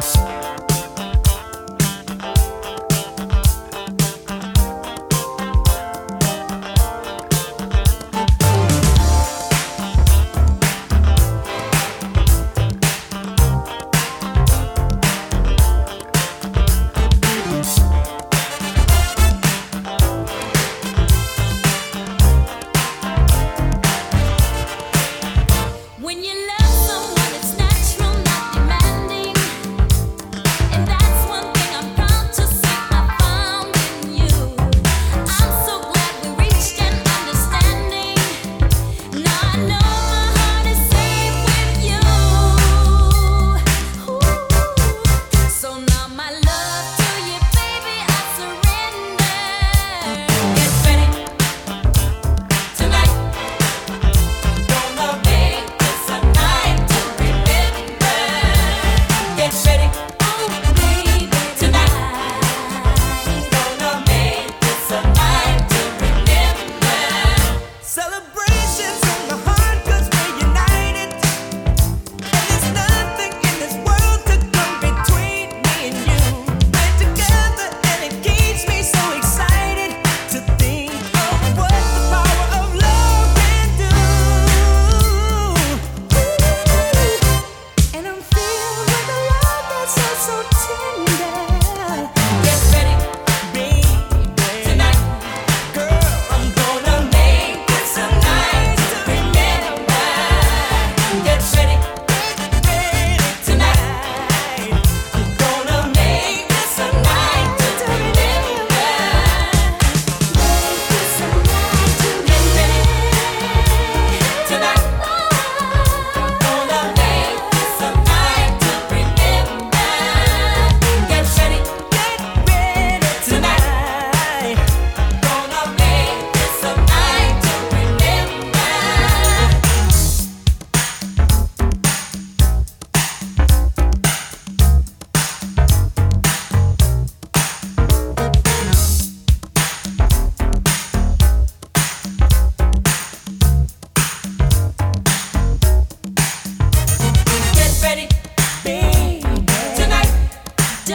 Thanks.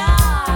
shine.